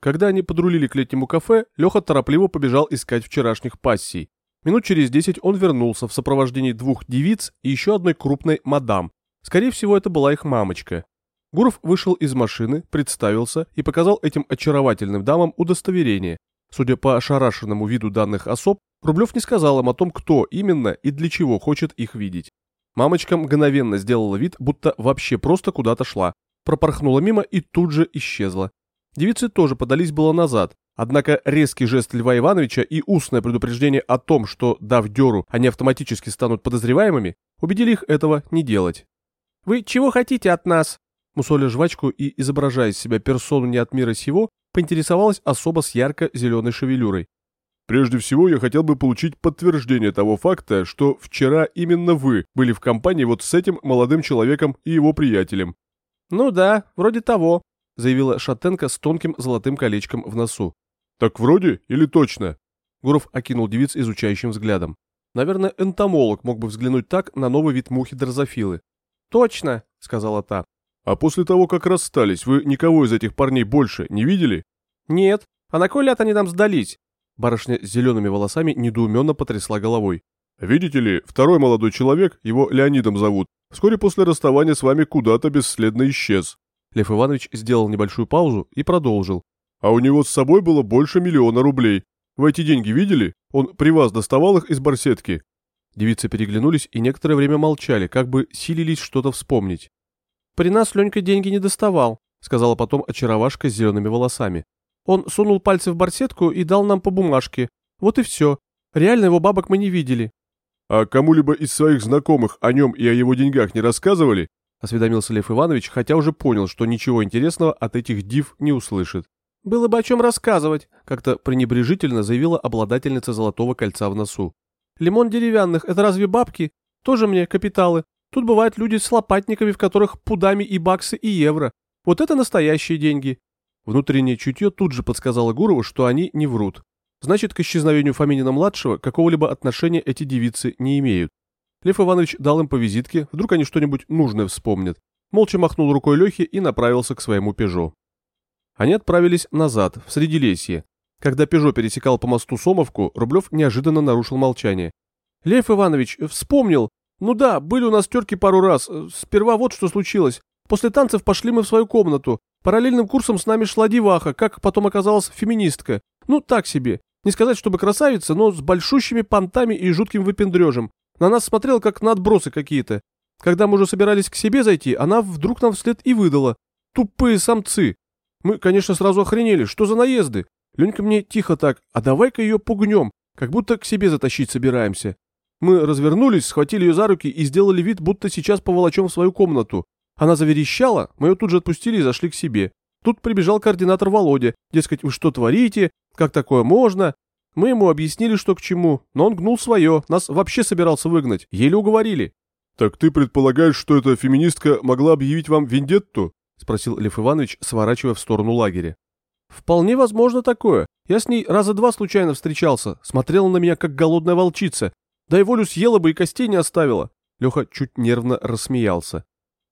Когда они подрулили к летнему кафе, Леха торопливо побежал искать вчерашних пассий. Минут через десять он вернулся в сопровождении двух девиц и еще одной крупной мадам. Скорее всего, это была их мамочка. Гуров вышел из машины, представился и показал этим очаровательным дамам удостоверение. Судя по ошарашенному виду данных особ, Рублев не сказал им о том, кто именно и для чего хочет их видеть. Мамочка мгновенно сделала вид, будто вообще просто куда-то шла, пропорхнула мимо и тут же исчезла. Девицы тоже подались было назад, однако резкий жест Льва Ивановича и устное предупреждение о том, что, дав дёру, они автоматически станут подозреваемыми, убедили их этого не делать. «Вы чего хотите от нас?» Мусоля жвачку и, изображая из себя персону не от мира сего, поинтересовалась особо с ярко-зеленой шевелюрой. Прежде всего, я хотел бы получить подтверждение того факта, что вчера именно вы были в компании вот с этим молодым человеком и его приятелем. Ну да, вроде того, заявила Шатенко с тонким золотым колечком в носу. Так вроде или точно? Гуров окинул девиц изучающим взглядом. Наверное, энтомолог мог бы взглянуть так на новый вид мухи дрозофилы. Точно, сказала та. А после того, как расстались, вы никого из этих парней больше не видели? Нет. А на кой ляд они нам сдались? Барышня с зелеными волосами недоуменно потрясла головой. «Видите ли, второй молодой человек, его Леонидом зовут, вскоре после расставания с вами куда-то бесследно исчез». Лев Иванович сделал небольшую паузу и продолжил. «А у него с собой было больше миллиона рублей. Вы эти деньги видели? Он при вас доставал их из барсетки?» Девицы переглянулись и некоторое время молчали, как бы силились что-то вспомнить. «При нас Ленька деньги не доставал», — сказала потом очаровашка с зелеными волосами. Он сунул пальцы в барсетку и дал нам по бумажке. Вот и все. Реально его бабок мы не видели. А кому-либо из своих знакомых о нем и о его деньгах не рассказывали? Осведомился Лев Иванович, хотя уже понял, что ничего интересного от этих див не услышит. «Было бы о чем рассказывать», — как-то пренебрежительно заявила обладательница золотого кольца в носу. «Лимон деревянных — это разве бабки? Тоже мне капиталы. Тут бывают люди с лопатниками, в которых пудами и баксы, и евро. Вот это настоящие деньги. Внутреннее чутье тут же подсказало Гурову, что они не врут. Значит, к исчезновению Фоминина-младшего какого-либо отношения эти девицы не имеют. Лев Иванович дал им по визитке, вдруг они что-нибудь нужное вспомнят. Молча махнул рукой Лехе и направился к своему «Пежо». Они отправились назад, в Средилесье. Когда «Пежо» пересекал по мосту Сомовку, Рублев неожиданно нарушил молчание. «Лев Иванович, вспомнил. Ну да, были у нас терки пару раз. Сперва вот что случилось. После танцев пошли мы в свою комнату. Параллельным курсом с нами шла деваха, как потом оказалось феминистка. Ну, так себе. Не сказать, чтобы красавица, но с большущими понтами и жутким выпендрежем. На нас смотрел, как на отбросы какие-то. Когда мы уже собирались к себе зайти, она вдруг нам вслед и выдала. Тупые самцы. Мы, конечно, сразу охренели. Что за наезды? Ленька мне тихо так, а давай-ка ее пугнем, как будто к себе затащить собираемся. Мы развернулись, схватили ее за руки и сделали вид, будто сейчас поволочем в свою комнату. Она заверещала, мы ее тут же отпустили и зашли к себе. Тут прибежал координатор Володя, дескать, вы что творите, как такое можно? Мы ему объяснили, что к чему, но он гнул свое, нас вообще собирался выгнать, еле уговорили. «Так ты предполагаешь, что эта феминистка могла объявить вам вендетту?» — спросил Лев Иванович, сворачивая в сторону лагеря. «Вполне возможно такое. Я с ней раза два случайно встречался, смотрела на меня, как голодная волчица. Дай волю съела бы и костей не оставила». Леха чуть нервно рассмеялся.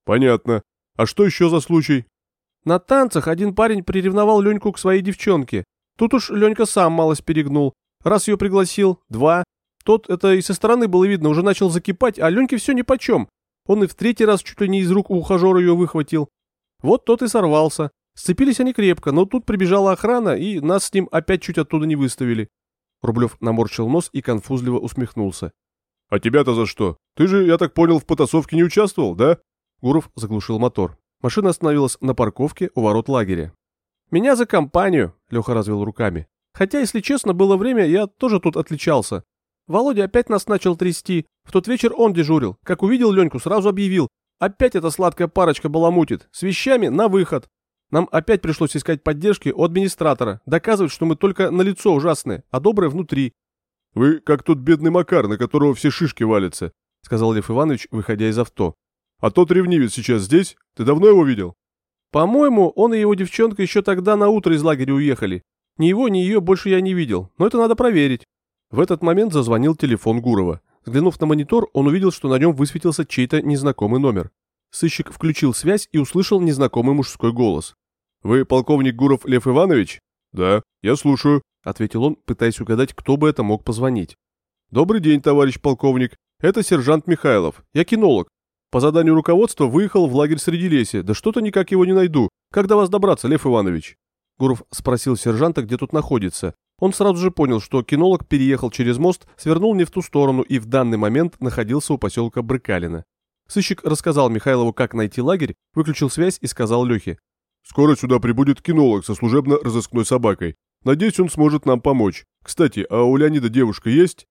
Понятно. А что еще за случай? На танцах один парень приревновал Леньку к своей девчонке. Тут уж Ленька сам малость перегнул. Раз ее пригласил, два. Тот, это и со стороны было видно, уже начал закипать, а Леньке все нипочем. Он и в третий раз чуть ли не из рук у ухажера ее выхватил. Вот тот и сорвался. Сцепились они крепко, но тут прибежала охрана, и нас с ним опять чуть оттуда не выставили. Рублев наморщил нос и конфузливо усмехнулся. «А тебя-то за что? Ты же, я так понял, в потасовке не участвовал, да?» Гуров заглушил мотор. Машина остановилась на парковке у ворот лагеря. «Меня за компанию», — Леха развел руками. «Хотя, если честно, было время, я тоже тут отличался. Володя опять нас начал трясти. В тот вечер он дежурил. Как увидел Леньку, сразу объявил. Опять эта сладкая парочка баламутит. С вещами на выход. Нам опять пришлось искать поддержки у администратора, доказывать, что мы только на лицо ужасные, а добрые внутри. «Вы как тот бедный Макар, на которого все шишки валятся», — сказал Лев Иванович, выходя из авто. А тот ревнивец сейчас здесь? Ты давно его видел? По-моему, он и его девчонка еще тогда на утро из лагеря уехали. Ни его, ни ее больше я не видел, но это надо проверить. В этот момент зазвонил телефон Гурова. Взглянув на монитор, он увидел, что на нем высветился чей-то незнакомый номер. Сыщик включил связь и услышал незнакомый мужской голос. «Вы полковник Гуров Лев Иванович?» «Да, я слушаю», — ответил он, пытаясь угадать, кто бы это мог позвонить. «Добрый день, товарищ полковник. Это сержант Михайлов. Я кинолог. По заданию руководства выехал в лагерь среди леси. Да что-то никак его не найду. Как до вас добраться, Лев Иванович?» Гуров спросил сержанта, где тут находится. Он сразу же понял, что кинолог переехал через мост, свернул не в ту сторону и в данный момент находился у поселка Брыкалина. Сыщик рассказал Михайлову, как найти лагерь, выключил связь и сказал Лехе. «Скоро сюда прибудет кинолог со служебно-розыскной собакой. Надеюсь, он сможет нам помочь. Кстати, а у Леонида девушка есть?»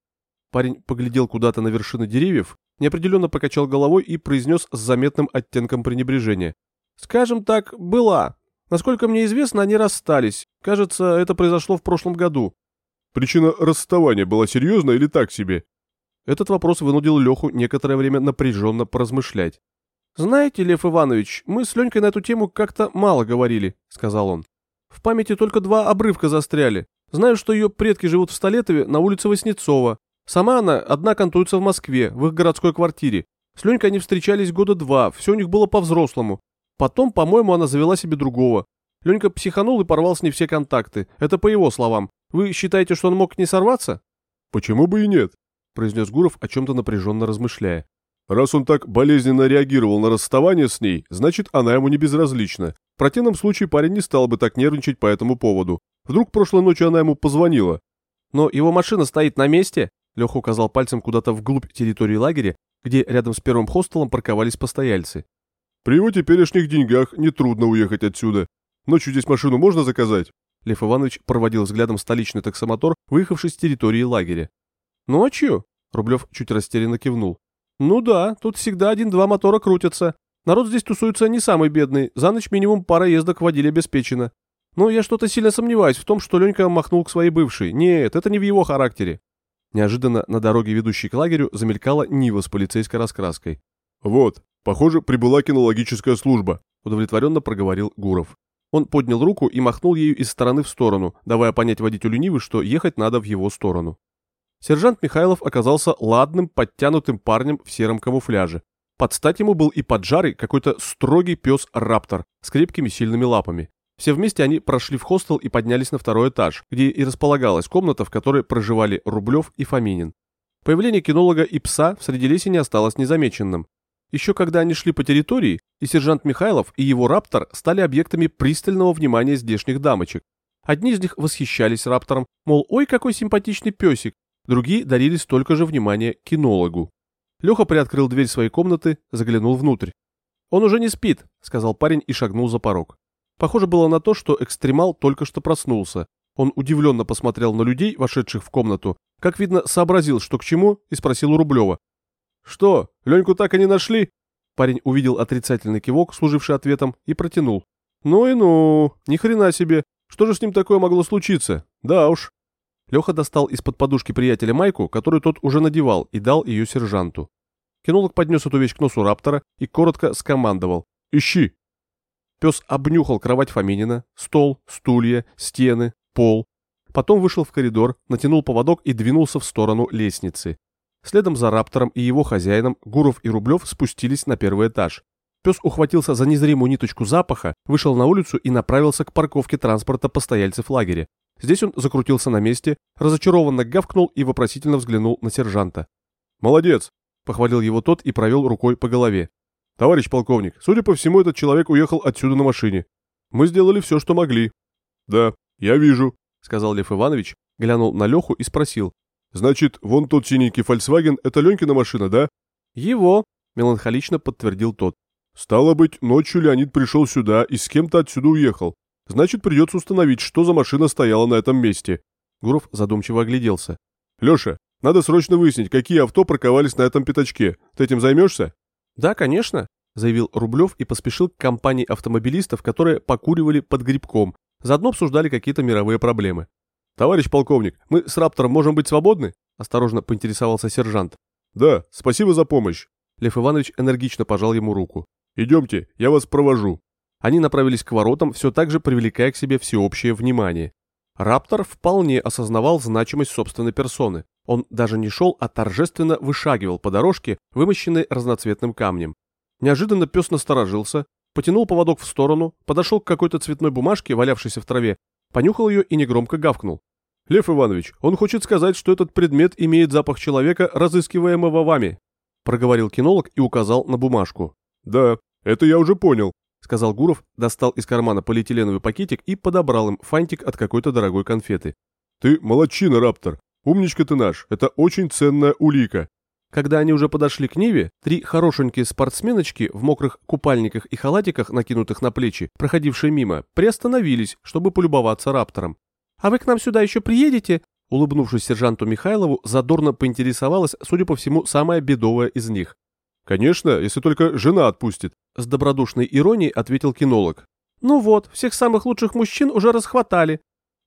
Парень поглядел куда-то на вершины деревьев, неопределенно покачал головой и произнес с заметным оттенком пренебрежения. «Скажем так, была. Насколько мне известно, они расстались. Кажется, это произошло в прошлом году. Причина расставания была серьезная или так себе? Этот вопрос вынудил Леху некоторое время напряженно поразмышлять. «Знаете, Лев Иванович, мы с Ленькой на эту тему как-то мало говорили», — сказал он. «В памяти только два обрывка застряли. Знаю, что ее предки живут в Столетове на улице Васнецова. Сама она одна кантуется в Москве, в их городской квартире. С Ленькой они встречались года два, все у них было по-взрослому. Потом, по-моему, она завела себе другого. Ленька психанул и порвал с ней все контакты. Это по его словам. Вы считаете, что он мог не сорваться? Почему бы и нет? произнес Гуров, о чем-то напряженно размышляя. Раз он так болезненно реагировал на расставание с ней, значит, она ему не безразлична. В противном случае парень не стал бы так нервничать по этому поводу. Вдруг прошлой ночью она ему позвонила. Но его машина стоит на месте, Леха указал пальцем куда-то вглубь территории лагеря, где рядом с первым хостелом парковались постояльцы. При его теперешних деньгах нетрудно уехать отсюда. Ночью здесь машину можно заказать?» Лев Иванович проводил взглядом столичный таксомотор, выехавший с территории лагеря. «Ночью?» Рублев чуть растерянно кивнул. «Ну да, тут всегда один-два мотора крутятся. Народ здесь тусуется не самый бедный, за ночь минимум пара ездок водили обеспечено. Но я что-то сильно сомневаюсь в том, что Ленька махнул к своей бывшей. Нет, это не в его характере». Неожиданно на дороге, ведущей к лагерю, замелькала Нива с полицейской раскраской. «Вот, Похоже, прибыла кинологическая служба, удовлетворенно проговорил Гуров. Он поднял руку и махнул ею из стороны в сторону, давая понять водителю Нивы, что ехать надо в его сторону. Сержант Михайлов оказался ладным, подтянутым парнем в сером камуфляже. Под стать ему был и поджарый какой-то строгий пес-раптор с крепкими сильными лапами. Все вместе они прошли в хостел и поднялись на второй этаж, где и располагалась комната, в которой проживали Рублев и Фоминин. Появление кинолога и пса в Средилесе не осталось незамеченным. Еще когда они шли по территории, и сержант Михайлов, и его раптор стали объектами пристального внимания здешних дамочек. Одни из них восхищались раптором, мол, ой, какой симпатичный песик, другие дарили столько же внимания кинологу. Леха приоткрыл дверь своей комнаты, заглянул внутрь. «Он уже не спит», — сказал парень и шагнул за порог. Похоже было на то, что экстремал только что проснулся. Он удивленно посмотрел на людей, вошедших в комнату, как видно, сообразил, что к чему, и спросил у Рублева. «Что, Леньку так и не нашли?» Парень увидел отрицательный кивок, служивший ответом, и протянул. «Ну и ну, ни хрена себе. Что же с ним такое могло случиться? Да уж». Леха достал из-под подушки приятеля майку, которую тот уже надевал, и дал ее сержанту. Кинолог поднес эту вещь к носу раптора и коротко скомандовал. «Ищи!» Пес обнюхал кровать Фоминина, стол, стулья, стены, пол. Потом вышел в коридор, натянул поводок и двинулся в сторону лестницы. Следом за Раптором и его хозяином Гуров и Рублев спустились на первый этаж. Пес ухватился за незримую ниточку запаха, вышел на улицу и направился к парковке транспорта постояльцев лагеря. Здесь он закрутился на месте, разочарованно гавкнул и вопросительно взглянул на сержанта. «Молодец!» — похвалил его тот и провел рукой по голове. «Товарищ полковник, судя по всему, этот человек уехал отсюда на машине. Мы сделали все, что могли». «Да, я вижу», — сказал Лев Иванович, глянул на Леху и спросил. Значит, вон тот синенький Volkswagen — это Ленькина машина, да? Его, меланхолично подтвердил тот. Стало быть, ночью Леонид пришел сюда и с кем-то отсюда уехал. Значит, придется установить, что за машина стояла на этом месте. Гуров задумчиво огляделся. Леша, надо срочно выяснить, какие авто парковались на этом пятачке. Ты этим займешься? Да, конечно, заявил Рублев и поспешил к компании автомобилистов, которые покуривали под грибком, заодно обсуждали какие-то мировые проблемы. «Товарищ полковник, мы с Раптором можем быть свободны?» – осторожно поинтересовался сержант. «Да, спасибо за помощь». Лев Иванович энергично пожал ему руку. «Идемте, я вас провожу». Они направились к воротам, все так же привлекая к себе всеобщее внимание. Раптор вполне осознавал значимость собственной персоны. Он даже не шел, а торжественно вышагивал по дорожке, вымощенной разноцветным камнем. Неожиданно пес насторожился, потянул поводок в сторону, подошел к какой-то цветной бумажке, валявшейся в траве, понюхал ее и негромко гавкнул. «Лев Иванович, он хочет сказать, что этот предмет имеет запах человека, разыскиваемого вами», проговорил кинолог и указал на бумажку. «Да, это я уже понял», сказал Гуров, достал из кармана полиэтиленовый пакетик и подобрал им фантик от какой-то дорогой конфеты. «Ты молодчина, Раптор. Умничка ты наш. Это очень ценная улика. Когда они уже подошли к Ниве, три хорошенькие спортсменочки в мокрых купальниках и халатиках, накинутых на плечи, проходившие мимо, приостановились, чтобы полюбоваться раптором. «А вы к нам сюда еще приедете?» Улыбнувшись сержанту Михайлову, задорно поинтересовалась, судя по всему, самая бедовая из них. «Конечно, если только жена отпустит», — с добродушной иронией ответил кинолог. «Ну вот, всех самых лучших мужчин уже расхватали».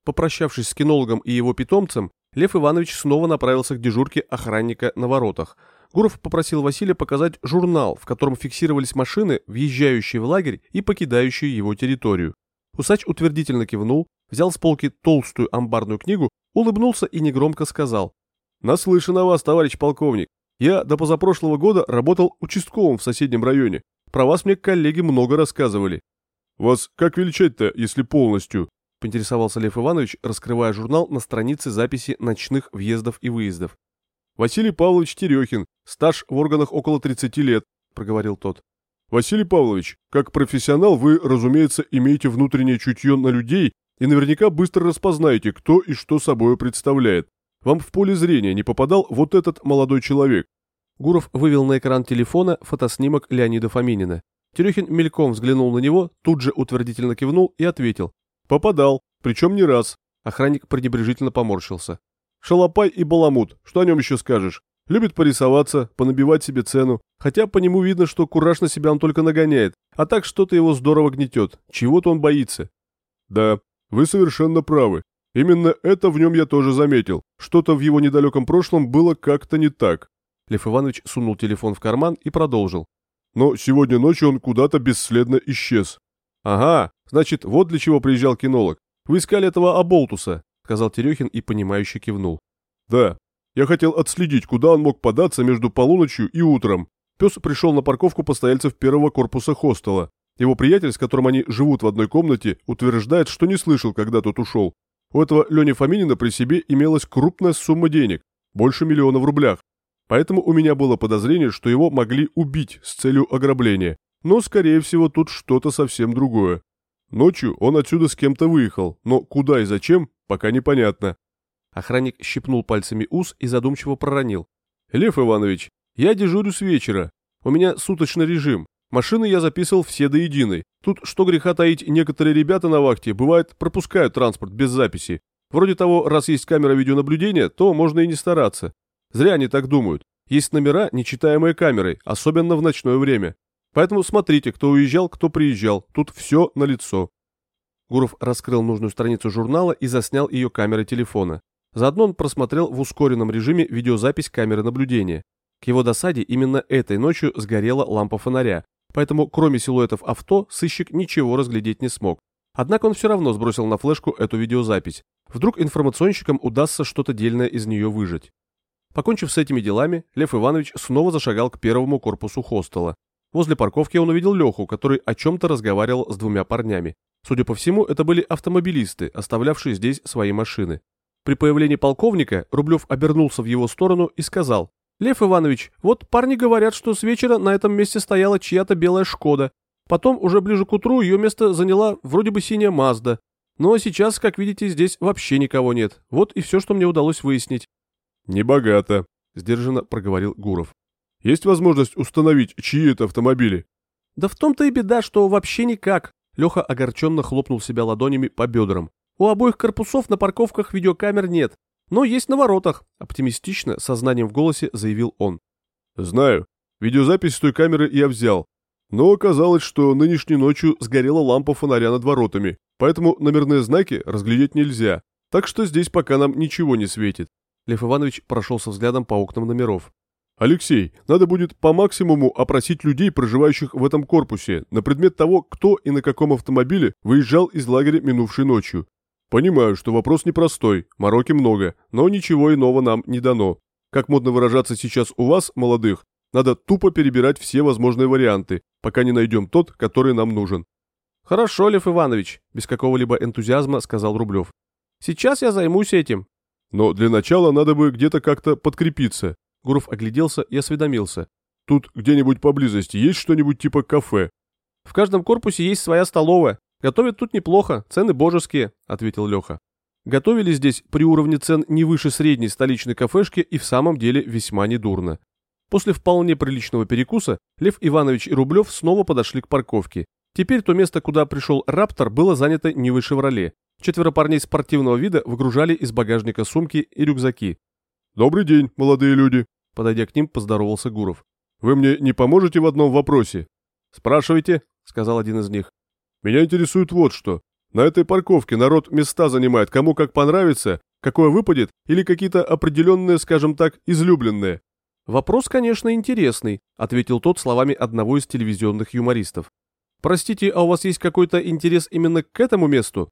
Попрощавшись с кинологом и его питомцем, Лев Иванович снова направился к дежурке охранника на воротах. Гуров попросил Василия показать журнал, в котором фиксировались машины, въезжающие в лагерь и покидающие его территорию. Усач утвердительно кивнул, взял с полки толстую амбарную книгу, улыбнулся и негромко сказал. «Наслышан о вас, товарищ полковник. Я до позапрошлого года работал участковым в соседнем районе. Про вас мне коллеги много рассказывали. Вас как величать-то, если полностью?» — поинтересовался Лев Иванович, раскрывая журнал на странице записи ночных въездов и выездов. «Василий Павлович Терехин, стаж в органах около 30 лет», — проговорил тот. «Василий Павлович, как профессионал вы, разумеется, имеете внутреннее чутье на людей и наверняка быстро распознаете, кто и что собой представляет. Вам в поле зрения не попадал вот этот молодой человек?» Гуров вывел на экран телефона фотоснимок Леонида Фоминина. Терехин мельком взглянул на него, тут же утвердительно кивнул и ответил. Попадал, причем не раз. Охранник пренебрежительно поморщился. Шалопай и баламут, что о нем еще скажешь? Любит порисоваться, понабивать себе цену. Хотя по нему видно, что кураж на себя он только нагоняет, а так что-то его здорово гнетет. Чего-то он боится. Да, вы совершенно правы. Именно это в нем я тоже заметил. Что-то в его недалеком прошлом было как-то не так. Лев Иванович сунул телефон в карман и продолжил. Но сегодня ночью он куда-то бесследно исчез. Ага, Значит, вот для чего приезжал кинолог. Вы искали этого Аболтуса, сказал Терехин и понимающе кивнул. Да, я хотел отследить, куда он мог податься между полуночью и утром. Пес пришел на парковку постояльцев первого корпуса хостела. Его приятель, с которым они живут в одной комнате, утверждает, что не слышал, когда тот ушел. У этого Лени Фоминина при себе имелась крупная сумма денег, больше миллиона в рублях. Поэтому у меня было подозрение, что его могли убить с целью ограбления. Но, скорее всего, тут что-то совсем другое. Ночью он отсюда с кем-то выехал, но куда и зачем, пока непонятно. Охранник щипнул пальцами ус и задумчиво проронил. «Лев Иванович, я дежурю с вечера. У меня суточный режим. Машины я записывал все до единой. Тут, что греха таить, некоторые ребята на вахте, бывает, пропускают транспорт без записи. Вроде того, раз есть камера видеонаблюдения, то можно и не стараться. Зря они так думают. Есть номера, нечитаемые камерой, особенно в ночное время. Поэтому смотрите, кто уезжал, кто приезжал. Тут все на лицо. Гуров раскрыл нужную страницу журнала и заснял ее камерой телефона. Заодно он просмотрел в ускоренном режиме видеозапись камеры наблюдения. К его досаде именно этой ночью сгорела лампа фонаря, поэтому кроме силуэтов авто сыщик ничего разглядеть не смог. Однако он все равно сбросил на флешку эту видеозапись. Вдруг информационщикам удастся что-то дельное из нее выжать. Покончив с этими делами, Лев Иванович снова зашагал к первому корпусу хостела. Возле парковки он увидел Леху, который о чем-то разговаривал с двумя парнями. Судя по всему, это были автомобилисты, оставлявшие здесь свои машины. При появлении полковника Рублев обернулся в его сторону и сказал, «Лев Иванович, вот парни говорят, что с вечера на этом месте стояла чья-то белая «Шкода». Потом, уже ближе к утру, ее место заняла вроде бы синяя «Мазда». Но сейчас, как видите, здесь вообще никого нет. Вот и все, что мне удалось выяснить». «Небогато», — сдержанно проговорил Гуров. Есть возможность установить, чьи это автомобили? Да в том-то и беда, что вообще никак. Леха огорченно хлопнул себя ладонями по бедрам. У обоих корпусов на парковках видеокамер нет, но есть на воротах, оптимистично, сознанием в голосе заявил он. Знаю. Видеозапись с той камеры я взял. Но оказалось, что нынешней ночью сгорела лампа фонаря над воротами, поэтому номерные знаки разглядеть нельзя. Так что здесь пока нам ничего не светит. Лев Иванович прошелся взглядом по окнам номеров. «Алексей, надо будет по максимуму опросить людей, проживающих в этом корпусе, на предмет того, кто и на каком автомобиле выезжал из лагеря минувшей ночью. Понимаю, что вопрос непростой, мороки много, но ничего иного нам не дано. Как модно выражаться сейчас у вас, молодых, надо тупо перебирать все возможные варианты, пока не найдем тот, который нам нужен». Хорошо, Лев Иванович, без какого-либо энтузиазма сказал Рублев. Сейчас я займусь этим. Но для начала надо бы где-то как-то подкрепиться. Гуров огляделся и осведомился. Тут где-нибудь поблизости есть что-нибудь типа кафе? В каждом корпусе есть своя столовая. Готовят тут неплохо, цены божеские, ответил Леха. Готовили здесь при уровне цен не выше средней столичной кафешки и в самом деле весьма недурно. После вполне приличного перекуса Лев Иванович и Рублев снова подошли к парковке. Теперь то место, куда пришел Раптор, было занято Нивой «Шевроле». Четверо парней спортивного вида выгружали из багажника сумки и рюкзаки. «Добрый день, молодые люди», — подойдя к ним, поздоровался Гуров. «Вы мне не поможете в одном вопросе?» «Спрашивайте», — сказал один из них. «Меня интересует вот что. На этой парковке народ места занимает, кому как понравится, какое выпадет, или какие-то определенные, скажем так, излюбленные». «Вопрос, конечно, интересный», — ответил тот словами одного из телевизионных юмористов. «Простите, а у вас есть какой-то интерес именно к этому месту?»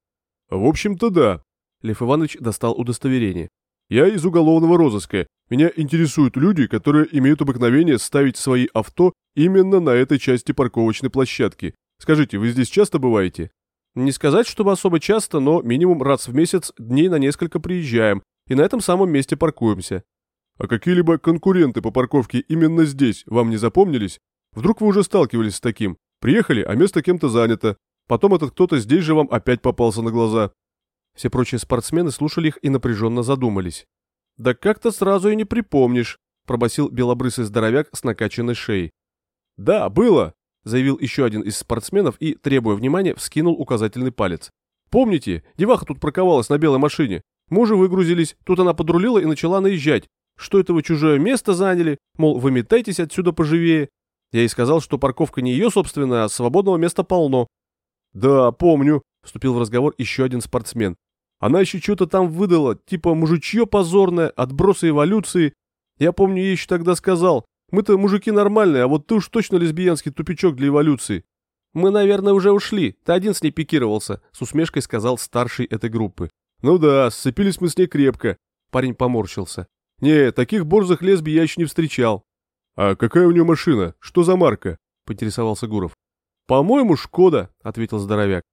«В общем-то, да». Лев Иванович достал удостоверение. «Я из уголовного розыска. Меня интересуют люди, которые имеют обыкновение ставить свои авто именно на этой части парковочной площадки. Скажите, вы здесь часто бываете?» «Не сказать, чтобы особо часто, но минимум раз в месяц дней на несколько приезжаем и на этом самом месте паркуемся». «А какие-либо конкуренты по парковке именно здесь вам не запомнились? Вдруг вы уже сталкивались с таким? Приехали, а место кем-то занято. Потом этот кто-то здесь же вам опять попался на глаза. Все прочие спортсмены слушали их и напряженно задумались. «Да как-то сразу и не припомнишь», — пробасил белобрысый здоровяк с накачанной шеей. «Да, было», — заявил еще один из спортсменов и, требуя внимания, вскинул указательный палец. «Помните, деваха тут парковалась на белой машине? Мы уже выгрузились, тут она подрулила и начала наезжать. Что это вы чужое место заняли? Мол, выметайтесь отсюда поживее. Я ей сказал, что парковка не ее собственная, а свободного места полно. «Да, помню», — вступил в разговор еще один спортсмен. «Она еще что-то там выдала, типа мужичье позорное, отбросы эволюции. Я помню, ей еще тогда сказал, мы-то мужики нормальные, а вот ты уж точно лесбиянский тупичок для эволюции». «Мы, наверное, уже ушли. Ты один с ней пикировался», — с усмешкой сказал старший этой группы. «Ну да, сцепились мы с ней крепко». Парень поморщился. «Не, таких борзых лесбий я еще не встречал». «А какая у нее машина? Что за марка?» — поинтересовался Гуров. «По-моему, Шкода», — ответил здоровяк.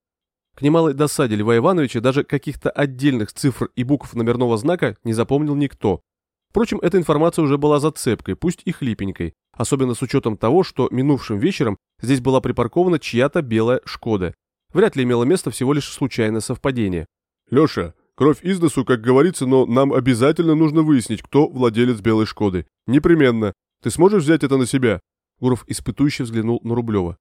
К немалой досаде Льва Ивановича даже каких-то отдельных цифр и букв номерного знака не запомнил никто. Впрочем, эта информация уже была зацепкой, пусть и хлипенькой, особенно с учетом того, что минувшим вечером здесь была припаркована чья-то белая «Шкода». Вряд ли имело место всего лишь случайное совпадение. «Леша, кровь из носу, как говорится, но нам обязательно нужно выяснить, кто владелец белой «Шкоды». Непременно. Ты сможешь взять это на себя?» Гуров испытующе взглянул на Рублева.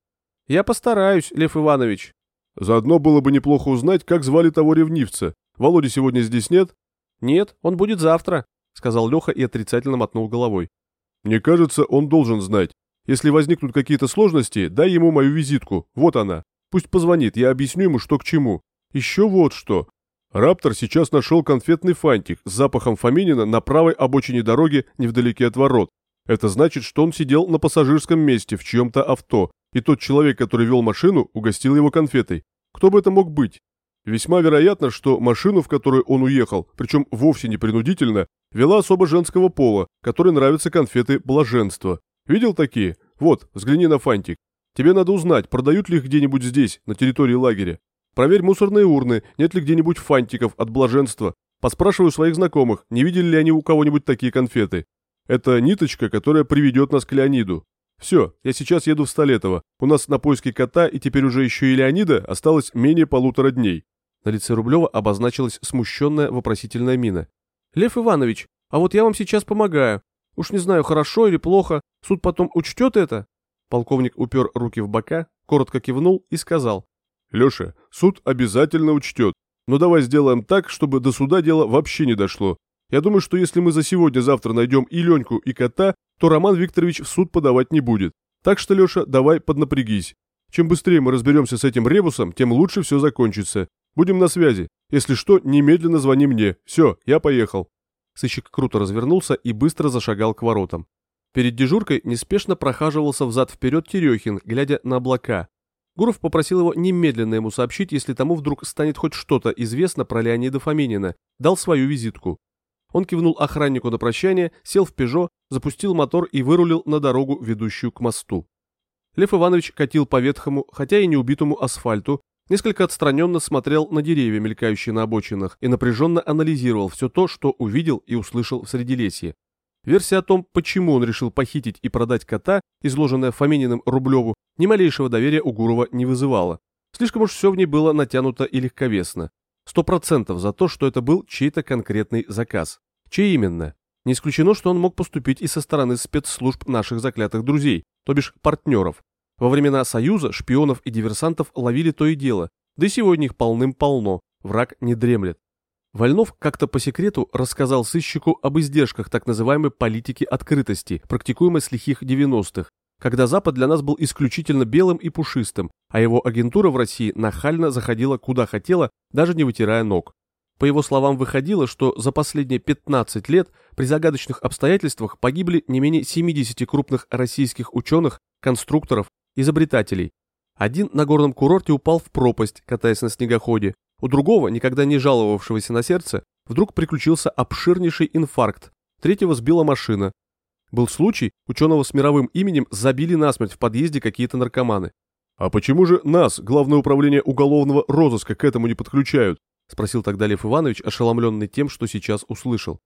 «Я постараюсь, Лев Иванович». «Заодно было бы неплохо узнать, как звали того ревнивца. Володи сегодня здесь нет?» «Нет, он будет завтра», — сказал Леха и отрицательно мотнул головой. «Мне кажется, он должен знать. Если возникнут какие-то сложности, дай ему мою визитку. Вот она. Пусть позвонит, я объясню ему, что к чему. Еще вот что. Раптор сейчас нашел конфетный фантик с запахом Фоминина на правой обочине дороги невдалеке от ворот. Это значит, что он сидел на пассажирском месте в чьем-то авто, и тот человек, который вел машину, угостил его конфетой. Кто бы это мог быть? Весьма вероятно, что машину, в которой он уехал, причем вовсе не принудительно, вела особо женского пола, которой нравятся конфеты блаженства. Видел такие? Вот, взгляни на фантик. Тебе надо узнать, продают ли их где-нибудь здесь, на территории лагеря. Проверь мусорные урны, нет ли где-нибудь фантиков от блаженства. Поспрашиваю своих знакомых, не видели ли они у кого-нибудь такие конфеты. Это ниточка, которая приведет нас к Леониду. Все, я сейчас еду в Столетово. У нас на поиске кота и теперь уже еще и Леонида осталось менее полутора дней. На лице Рублева обозначилась смущенная вопросительная мина. «Лев Иванович, а вот я вам сейчас помогаю. Уж не знаю, хорошо или плохо, суд потом учтет это?» Полковник упер руки в бока, коротко кивнул и сказал. «Леша, суд обязательно учтет. Но давай сделаем так, чтобы до суда дело вообще не дошло. Я думаю, что если мы за сегодня-завтра найдем и Леньку, и кота, то Роман Викторович в суд подавать не будет. Так что, Леша, давай поднапрягись. Чем быстрее мы разберемся с этим ребусом, тем лучше все закончится. Будем на связи. Если что, немедленно звони мне. Все, я поехал». Сыщик круто развернулся и быстро зашагал к воротам. Перед дежуркой неспешно прохаживался взад-вперед Терехин, глядя на облака. Гуров попросил его немедленно ему сообщить, если тому вдруг станет хоть что-то известно про Леонида Фоминина, дал свою визитку. Он кивнул охраннику на прощание, сел в «Пежо», запустил мотор и вырулил на дорогу, ведущую к мосту. Лев Иванович катил по ветхому, хотя и не убитому асфальту, несколько отстраненно смотрел на деревья, мелькающие на обочинах, и напряженно анализировал все то, что увидел и услышал в Средилесье. Версия о том, почему он решил похитить и продать кота, изложенная Фомининым Рублеву, ни малейшего доверия у Гурова не вызывала. Слишком уж все в ней было натянуто и легковесно. Сто процентов за то, что это был чей-то конкретный заказ. Чей именно? Не исключено, что он мог поступить и со стороны спецслужб наших заклятых друзей, то бишь партнеров. Во времена Союза шпионов и диверсантов ловили то и дело, да и сегодня их полным-полно, враг не дремлет. Вольнов как-то по секрету рассказал сыщику об издержках так называемой политики открытости, практикуемой с лихих 90-х, когда Запад для нас был исключительно белым и пушистым, а его агентура в России нахально заходила куда хотела, даже не вытирая ног. По его словам, выходило, что за последние 15 лет при загадочных обстоятельствах погибли не менее 70 крупных российских ученых, конструкторов, изобретателей. Один на горном курорте упал в пропасть, катаясь на снегоходе. У другого, никогда не жаловавшегося на сердце, вдруг приключился обширнейший инфаркт. Третьего сбила машина. Был случай, ученого с мировым именем забили насмерть в подъезде какие-то наркоманы. «А почему же нас, Главное управление уголовного розыска, к этому не подключают?» спросил тогда Лев Иванович, ошеломленный тем, что сейчас услышал.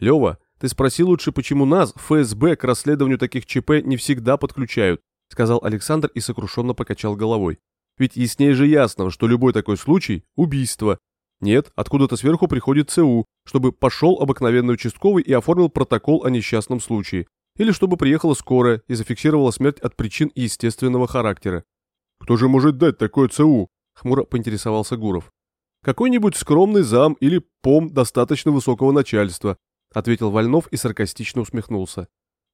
Лева, ты спроси лучше, почему нас, ФСБ, к расследованию таких ЧП не всегда подключают, сказал Александр и сокрушенно покачал головой. Ведь яснее же ясно, что любой такой случай – убийство. Нет, откуда-то сверху приходит ЦУ, чтобы пошел обыкновенный участковый и оформил протокол о несчастном случае. Или чтобы приехала скорая и зафиксировала смерть от причин естественного характера. «Кто же может дать такое ЦУ?» – хмуро поинтересовался Гуров. Какой-нибудь скромный зам или пом достаточно высокого начальства, ответил Вольнов и саркастично усмехнулся.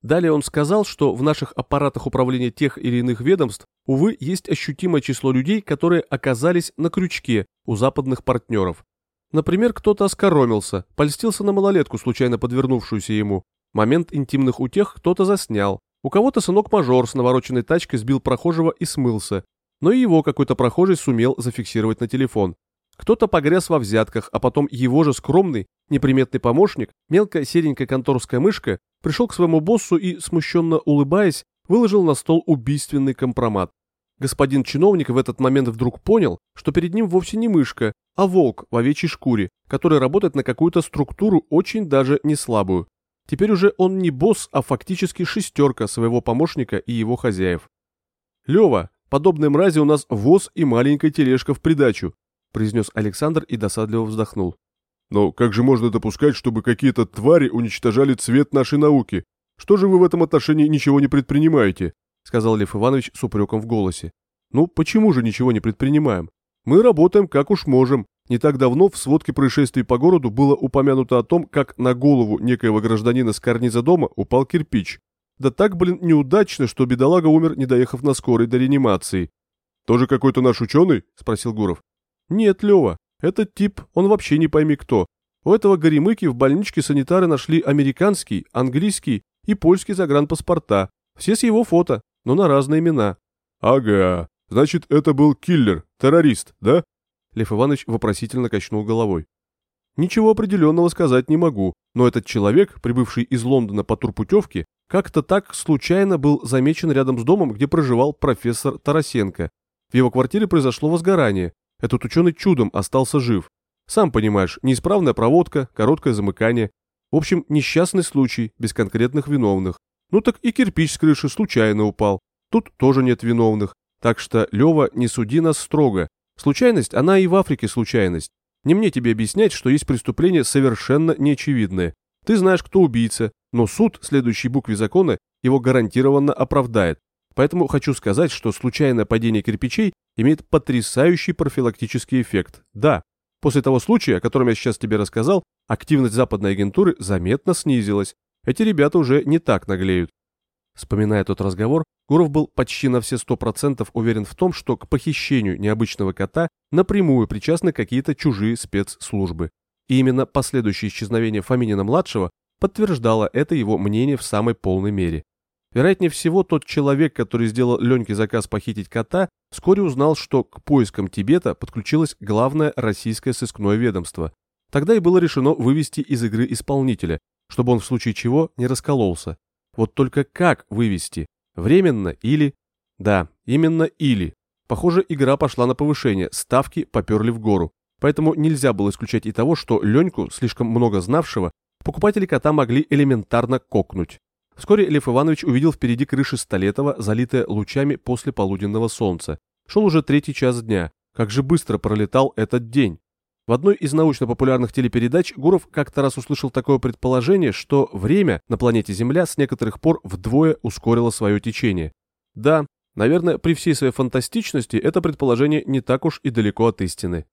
Далее он сказал, что в наших аппаратах управления тех или иных ведомств, увы, есть ощутимое число людей, которые оказались на крючке у западных партнеров. Например, кто-то оскоромился, польстился на малолетку, случайно подвернувшуюся ему. Момент интимных утех кто-то заснял. У кого-то сынок-мажор с навороченной тачкой сбил прохожего и смылся. Но и его какой-то прохожий сумел зафиксировать на телефон. Кто-то погряз во взятках, а потом его же скромный, неприметный помощник, мелкая серенькая конторская мышка, пришел к своему боссу и, смущенно улыбаясь, выложил на стол убийственный компромат. Господин чиновник в этот момент вдруг понял, что перед ним вовсе не мышка, а волк в овечьей шкуре, который работает на какую-то структуру очень даже не слабую. Теперь уже он не босс, а фактически шестерка своего помощника и его хозяев. «Лева, подобной мрази у нас воз и маленькая тележка в придачу произнес Александр и досадливо вздохнул. Но как же можно допускать, чтобы какие-то твари уничтожали цвет нашей науки? Что же вы в этом отношении ничего не предпринимаете? сказал Лев Иванович с упреком в голосе. Ну, почему же ничего не предпринимаем? Мы работаем как уж можем. Не так давно в сводке происшествий по городу было упомянуто о том, как на голову некоего гражданина с карниза дома упал кирпич. Да так, блин, неудачно, что бедолага умер, не доехав на скорой до реанимации. «Тоже какой-то наш ученый?» – спросил Гуров. «Нет, Лева, этот тип, он вообще не пойми кто. У этого горемыки в больничке санитары нашли американский, английский и польский загранпаспорта. Все с его фото, но на разные имена». «Ага, значит, это был киллер, террорист, да?» Лев Иванович вопросительно качнул головой. «Ничего определенного сказать не могу, но этот человек, прибывший из Лондона по турпутевке, как-то так случайно был замечен рядом с домом, где проживал профессор Тарасенко. В его квартире произошло возгорание, этот ученый чудом остался жив. Сам понимаешь, неисправная проводка, короткое замыкание. В общем, несчастный случай, без конкретных виновных. Ну так и кирпич с крыши случайно упал. Тут тоже нет виновных. Так что, Лева, не суди нас строго. Случайность, она и в Африке случайность. Не мне тебе объяснять, что есть преступление совершенно неочевидное. Ты знаешь, кто убийца, но суд, следующей букве закона, его гарантированно оправдает. Поэтому хочу сказать, что случайное падение кирпичей имеет потрясающий профилактический эффект. Да, после того случая, о котором я сейчас тебе рассказал, активность западной агентуры заметно снизилась. Эти ребята уже не так наглеют. Вспоминая тот разговор, Гуров был почти на все сто процентов уверен в том, что к похищению необычного кота напрямую причастны какие-то чужие спецслужбы. И именно последующее исчезновение Фоминина-младшего подтверждало это его мнение в самой полной мере. Вероятнее всего, тот человек, который сделал Леньке заказ похитить кота, вскоре узнал, что к поискам Тибета подключилось главное российское сыскное ведомство. Тогда и было решено вывести из игры исполнителя, чтобы он в случае чего не раскололся. Вот только как вывести? Временно или... Да, именно или. Похоже, игра пошла на повышение, ставки поперли в гору. Поэтому нельзя было исключать и того, что Леньку, слишком много знавшего, покупатели кота могли элементарно кокнуть. Вскоре Лев Иванович увидел впереди крыши Столетова, залитая лучами после полуденного солнца. Шел уже третий час дня. Как же быстро пролетал этот день. В одной из научно-популярных телепередач Гуров как-то раз услышал такое предположение, что время на планете Земля с некоторых пор вдвое ускорило свое течение. Да, наверное, при всей своей фантастичности это предположение не так уж и далеко от истины.